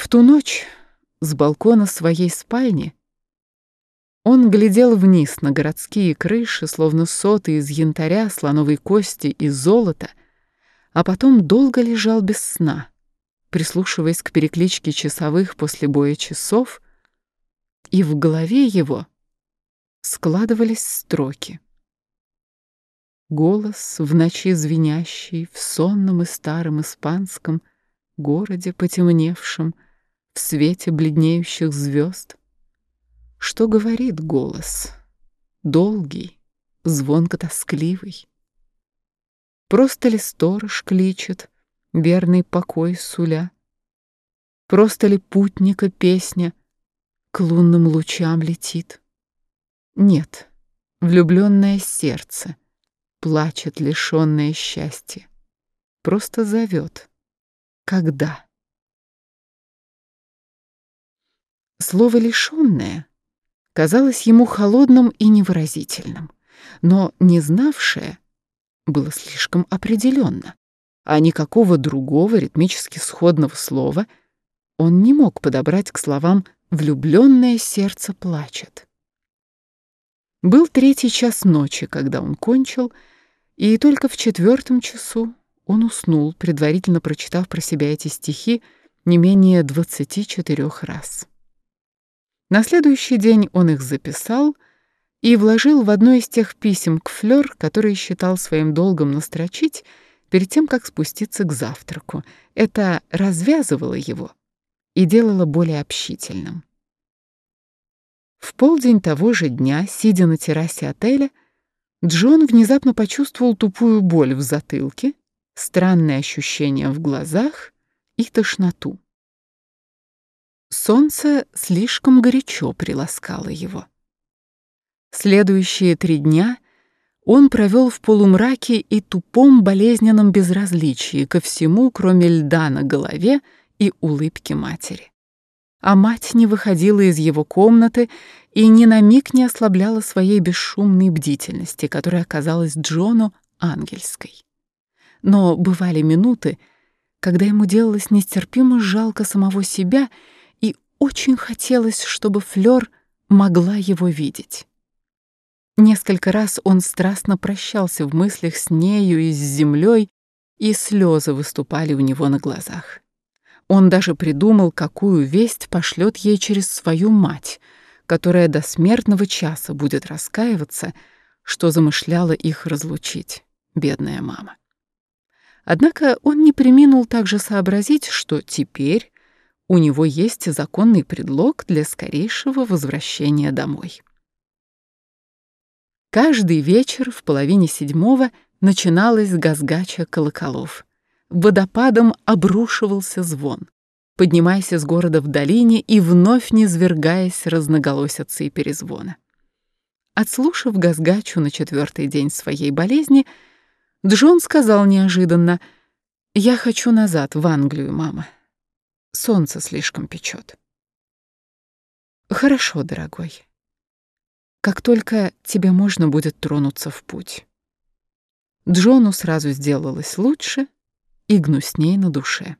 В ту ночь с балкона своей спальни он глядел вниз на городские крыши, словно соты из янтаря, слоновой кости и золота, а потом долго лежал без сна, прислушиваясь к перекличке часовых после боя часов, и в голове его складывались строки. Голос в ночи звенящий, в сонном и старом испанском городе потемневшем, в свете бледнеющих звезд. Что говорит голос? Долгий, звонко-тоскливый. Просто ли сторож кличет, верный покой суля? Просто ли путника песня к лунным лучам летит? Нет, влюбленное сердце — плачет лишённое счастья. Просто зовет. Когда? Слово «лишённое» казалось ему холодным и невыразительным, но не знавшее было слишком определенно, а никакого другого ритмически сходного слова он не мог подобрать к словам «влюбленное сердце плачет». Был третий час ночи, когда он кончил, и только в четвертом часу он уснул, предварительно прочитав про себя эти стихи не менее двадцати четырех раз. На следующий день он их записал и вложил в одно из тех писем к Флёр, которые считал своим долгом настрочить перед тем, как спуститься к завтраку. Это развязывало его и делало более общительным. В полдень того же дня, сидя на террасе отеля, Джон внезапно почувствовал тупую боль в затылке, странные ощущения в глазах и тошноту. Солнце слишком горячо приласкало его. Следующие три дня он провел в полумраке и тупом болезненном безразличии ко всему, кроме льда на голове и улыбки матери а мать не выходила из его комнаты и ни на миг не ослабляла своей бесшумной бдительности, которая оказалась Джону ангельской. Но бывали минуты, когда ему делалось нестерпимо жалко самого себя очень хотелось, чтобы Флёр могла его видеть. Несколько раз он страстно прощался в мыслях с нею и с землей, и слезы выступали у него на глазах. Он даже придумал, какую весть пошлет ей через свою мать, которая до смертного часа будет раскаиваться, что замышляла их разлучить, бедная мама. Однако он не приминул также сообразить, что теперь у него есть законный предлог для скорейшего возвращения домой. Каждый вечер в половине седьмого начиналась газгача колоколов — водопадом обрушивался звон, поднимаясь из города в долине и вновь низвергаясь разноголосицы и перезвона. Отслушав Газгачу на четвертый день своей болезни, Джон сказал неожиданно, «Я хочу назад, в Англию, мама. Солнце слишком печет». «Хорошо, дорогой. Как только тебе можно будет тронуться в путь». Джону сразу сделалось лучше — и гнуснее на душе.